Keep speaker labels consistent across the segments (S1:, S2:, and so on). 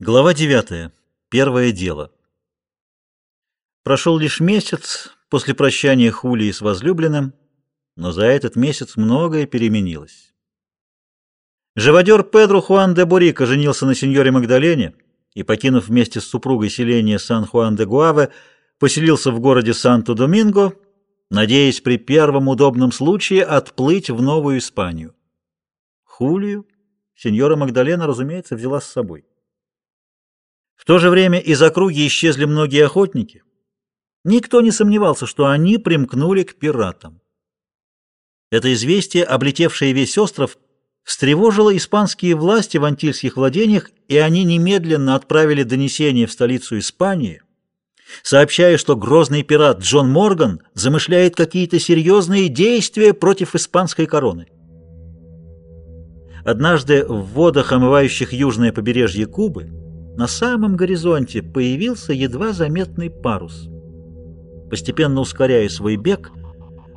S1: Глава 9. Первое дело. Прошел лишь месяц после прощания Хулии с возлюбленным, но за этот месяц многое переменилось. Живодер Педро Хуан де Бурика женился на сеньоре Магдалене и, покинув вместе с супругой селение Сан-Хуан-де-Гуаве, поселился в городе Санто-Доминго, надеясь при первом удобном случае отплыть в Новую Испанию. Хулию сеньора Магдалена, разумеется, взяла с собой. В то же время из округи исчезли многие охотники. Никто не сомневался, что они примкнули к пиратам. Это известие, облетевшее весь остров, встревожило испанские власти в антильских владениях, и они немедленно отправили донесение в столицу Испании, сообщая, что грозный пират Джон Морган замышляет какие-то серьезные действия против испанской короны. Однажды в водах, омывающих южное побережье Кубы, на самом горизонте появился едва заметный парус. Постепенно ускоряя свой бег,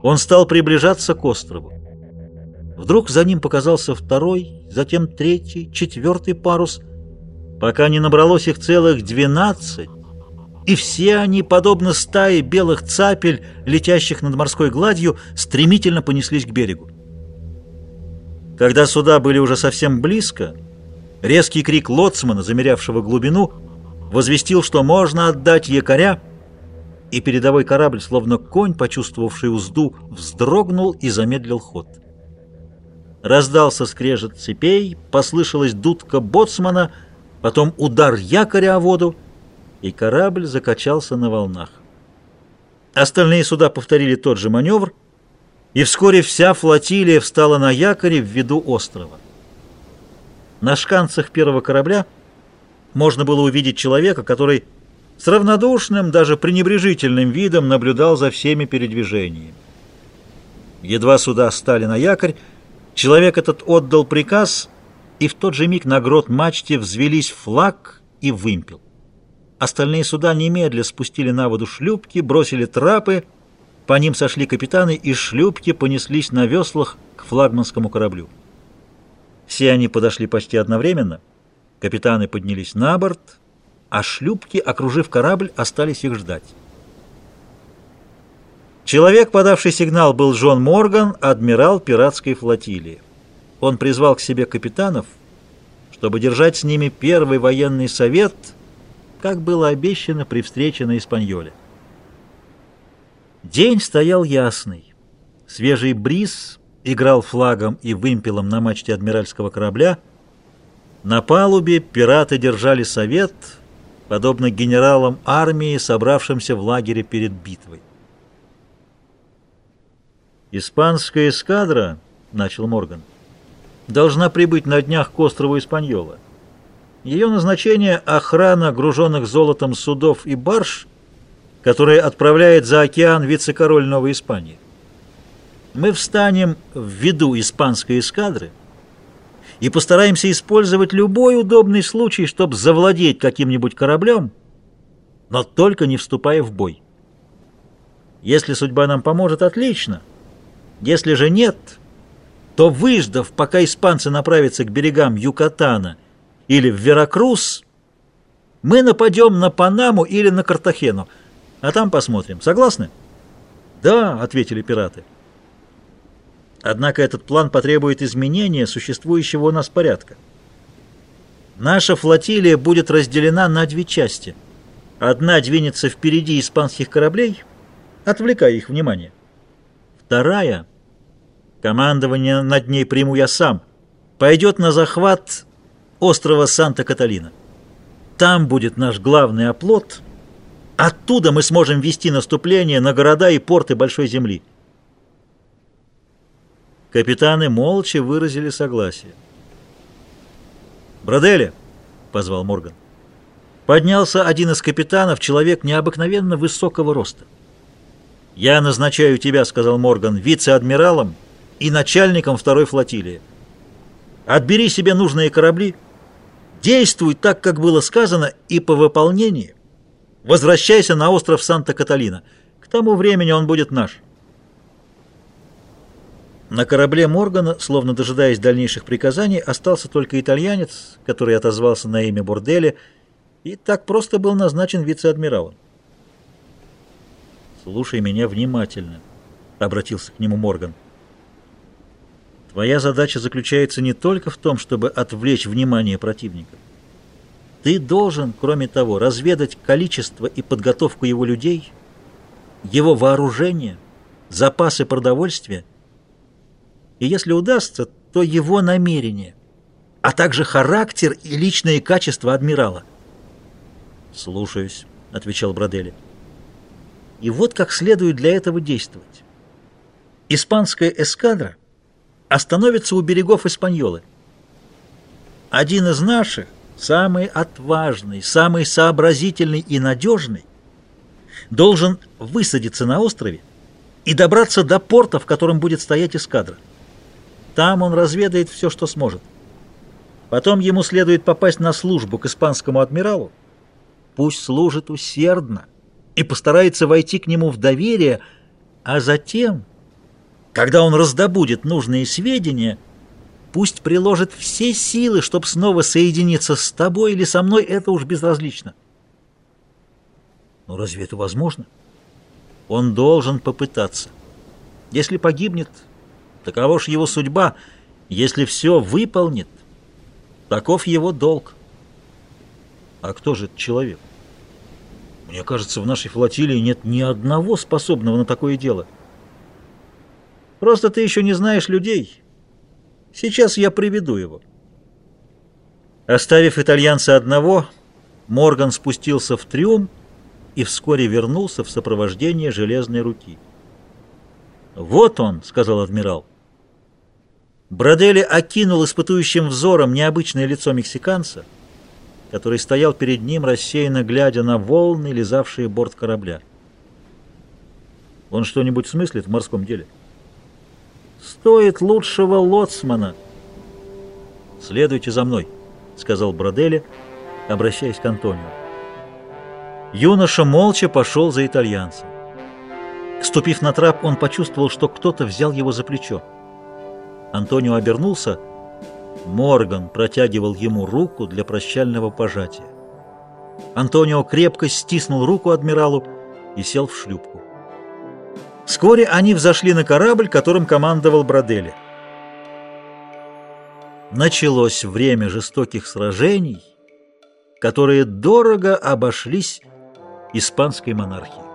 S1: он стал приближаться к острову. Вдруг за ним показался второй, затем третий, четвертый парус, пока не набралось их целых двенадцать, и все они, подобно стае белых цапель, летящих над морской гладью, стремительно понеслись к берегу. Когда суда были уже совсем близко, Резкий крик лоцмана, замерявшего глубину, возвестил, что можно отдать якоря, и передовой корабль, словно конь, почувствовавший узду, вздрогнул и замедлил ход. Раздался скрежет цепей, послышалась дудка боцмана, потом удар якоря о воду, и корабль закачался на волнах. Остальные суда повторили тот же маневр, и вскоре вся флотилия встала на якоре в виду острова. На шканцах первого корабля можно было увидеть человека, который с равнодушным, даже пренебрежительным видом наблюдал за всеми передвижениями. Едва суда стали на якорь, человек этот отдал приказ, и в тот же миг на грот мачте взвелись флаг и вымпел. Остальные суда немедля спустили на воду шлюпки, бросили трапы, по ним сошли капитаны, и шлюпки понеслись на веслах к флагманскому кораблю. Все они подошли почти одновременно. Капитаны поднялись на борт, а шлюпки, окружив корабль, остались их ждать. Человек, подавший сигнал, был Джон Морган, адмирал пиратской флотилии. Он призвал к себе капитанов, чтобы держать с ними первый военный совет, как было обещано при встрече на Испаньоле. День стоял ясный. Свежий бриз играл флагом и вымпелом на мачте адмиральского корабля. На палубе пираты держали совет, подобно генералам армии, собравшимся в лагере перед битвой. «Испанская эскадра», — начал Морган, — «должна прибыть на днях к острову Испаньола. Ее назначение — охрана груженных золотом судов и барж, которые отправляет за океан вице-король Новой Испании мы встанем в виду испанской эскадры и постараемся использовать любой удобный случай, чтобы завладеть каким-нибудь кораблем, но только не вступая в бой. Если судьба нам поможет, отлично. Если же нет, то выждав, пока испанцы направятся к берегам Юкатана или в Веракрус, мы нападем на Панаму или на Картахену, а там посмотрим. Согласны? «Да», — ответили пираты. Однако этот план потребует изменения существующего у нас порядка. Наша флотилия будет разделена на две части. Одна двинется впереди испанских кораблей, отвлекая их внимание. Вторая, командование над ней приму я сам, пойдет на захват острова Санта-Каталина. Там будет наш главный оплот. Оттуда мы сможем вести наступление на города и порты Большой Земли. Капитаны молча выразили согласие. «Бродели!» — позвал Морган. Поднялся один из капитанов, человек необыкновенно высокого роста. «Я назначаю тебя, — сказал Морган, — вице-адмиралом и начальником второй флотилии. Отбери себе нужные корабли, действуй так, как было сказано, и по выполнении возвращайся на остров Санта-Каталина. К тому времени он будет наш». На корабле Моргана, словно дожидаясь дальнейших приказаний, остался только итальянец, который отозвался на имя Борделя и так просто был назначен вице-адмиралом. «Слушай меня внимательно», — обратился к нему Морган. «Твоя задача заключается не только в том, чтобы отвлечь внимание противника. Ты должен, кроме того, разведать количество и подготовку его людей, его вооружение, запасы продовольствия, и если удастся, то его намерение, а также характер и личные качества адмирала. «Слушаюсь», — отвечал Бродели. И вот как следует для этого действовать. Испанская эскадра остановится у берегов Испаньолы. Один из наших, самый отважный, самый сообразительный и надежный, должен высадиться на острове и добраться до порта, в котором будет стоять эскадра. Там он разведает все, что сможет. Потом ему следует попасть на службу к испанскому адмиралу. Пусть служит усердно и постарается войти к нему в доверие, а затем, когда он раздобудет нужные сведения, пусть приложит все силы, чтобы снова соединиться с тобой или со мной, это уж безразлично. Но разве это возможно? Он должен попытаться. Если погибнет, Такова ж его судьба. Если все выполнит, таков его долг. А кто же этот человек? Мне кажется, в нашей флотилии нет ни одного способного на такое дело. Просто ты еще не знаешь людей. Сейчас я приведу его. Оставив итальянца одного, Морган спустился в трюм и вскоре вернулся в сопровождении железной руки. «Вот он», — сказал адмирал. Бродели окинул испытующим взором необычное лицо мексиканца, который стоял перед ним, рассеянно глядя на волны, лизавшие борт корабля. Он что-нибудь смыслит в морском деле? Стоит лучшего лоцмана. «Следуйте за мной», — сказал Бродели, обращаясь к Антонио. Юноша молча пошел за итальянцем. Ступив на трап, он почувствовал, что кто-то взял его за плечо. Антонио обернулся. Морган протягивал ему руку для прощального пожатия. Антонио крепко стиснул руку адмиралу и сел в шлюпку. Вскоре они взошли на корабль, которым командовал Бродели. Началось время жестоких сражений, которые дорого обошлись испанской монархии.